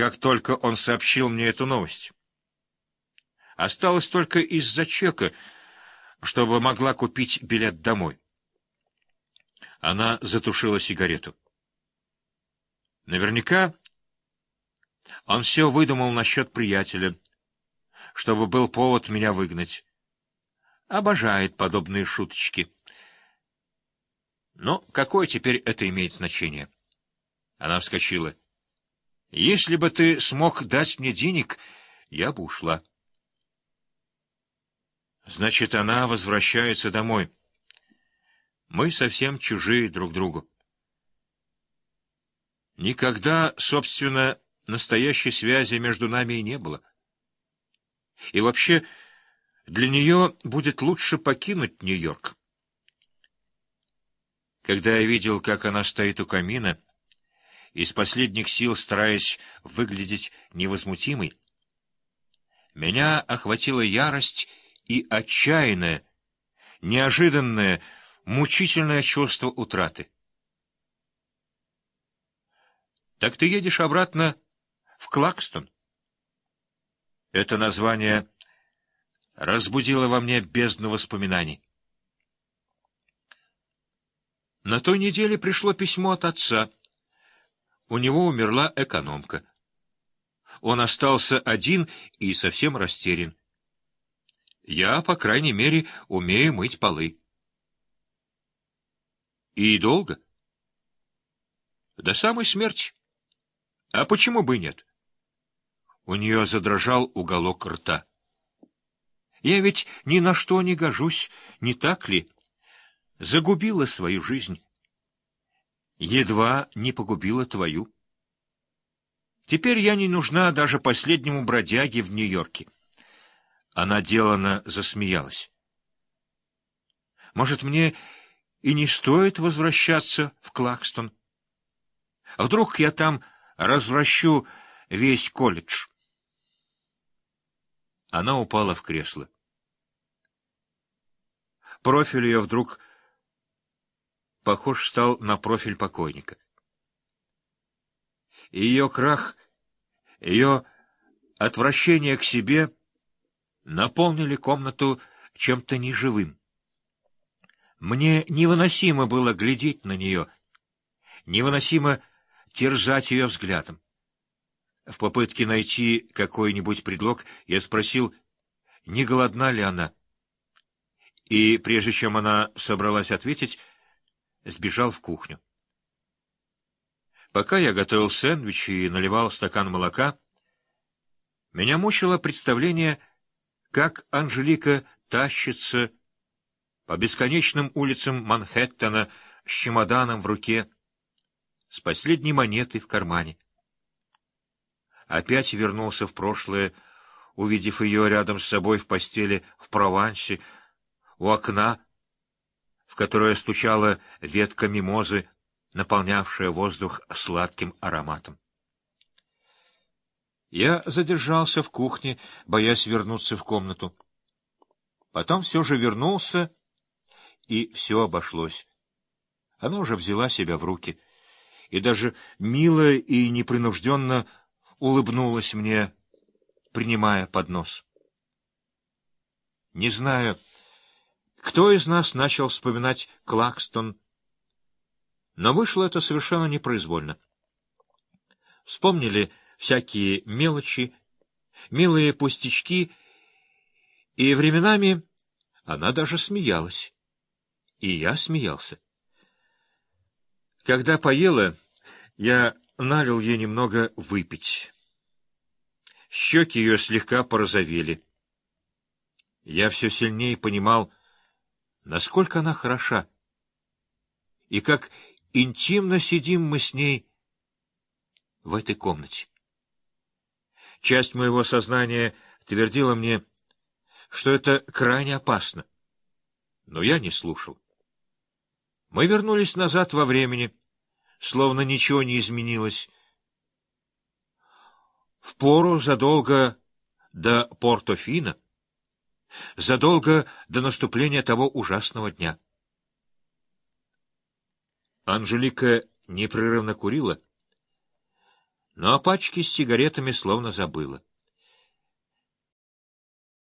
как только он сообщил мне эту новость. Осталось только из-за чека, чтобы могла купить билет домой. Она затушила сигарету. Наверняка он все выдумал насчет приятеля, чтобы был повод меня выгнать. Обожает подобные шуточки. Но какое теперь это имеет значение? Она вскочила. Если бы ты смог дать мне денег, я бы ушла. Значит, она возвращается домой. Мы совсем чужие друг другу. Никогда, собственно, настоящей связи между нами и не было. И вообще, для нее будет лучше покинуть Нью-Йорк. Когда я видел, как она стоит у камина, из последних сил стараясь выглядеть невозмутимой, меня охватила ярость и отчаянное, неожиданное, мучительное чувство утраты. «Так ты едешь обратно в Клакстон?» Это название разбудило во мне бездну воспоминаний. На той неделе пришло письмо от отца. У него умерла экономка. Он остался один и совсем растерян. Я, по крайней мере, умею мыть полы. И долго? До самой смерти. А почему бы нет? У нее задрожал уголок рта. Я ведь ни на что не гожусь, не так ли? Загубила свою жизнь. Едва не погубила твою. Теперь я не нужна даже последнему бродяге в Нью-Йорке. Она делано засмеялась. Может, мне и не стоит возвращаться в Клакстон? А вдруг я там развращу весь колледж? Она упала в кресло. Профиль ее вдруг похож стал на профиль покойника. Ее крах, ее отвращение к себе наполнили комнату чем-то неживым. Мне невыносимо было глядеть на нее, невыносимо терзать ее взглядом. В попытке найти какой-нибудь предлог я спросил, не голодна ли она. И прежде чем она собралась ответить, сбежал в кухню. Пока я готовил сэндвич и наливал стакан молока, меня мучило представление, как Анжелика тащится по бесконечным улицам Манхэттена с чемоданом в руке, с последней монетой в кармане. Опять вернулся в прошлое, увидев ее рядом с собой в постели в Провансе, у окна, в которое стучала ветка мимозы, наполнявшая воздух сладким ароматом. Я задержался в кухне, боясь вернуться в комнату. Потом все же вернулся, и все обошлось. Она уже взяла себя в руки, и даже мило и непринужденно улыбнулась мне, принимая поднос. Не знаю, кто из нас начал вспоминать Клакстон, но вышло это совершенно непроизвольно. Вспомнили всякие мелочи, милые пустячки, и временами она даже смеялась. И я смеялся. Когда поела, я налил ей немного выпить. Щеки ее слегка порозовели. Я все сильнее понимал, насколько она хороша, и как интимно сидим мы с ней в этой комнате. Часть моего сознания твердила мне, что это крайне опасно, но я не слушал. Мы вернулись назад во времени, словно ничего не изменилось. В пору задолго до Портофина, задолго до наступления того ужасного дня. Анжелика непрерывно курила, но о пачке с сигаретами словно забыла.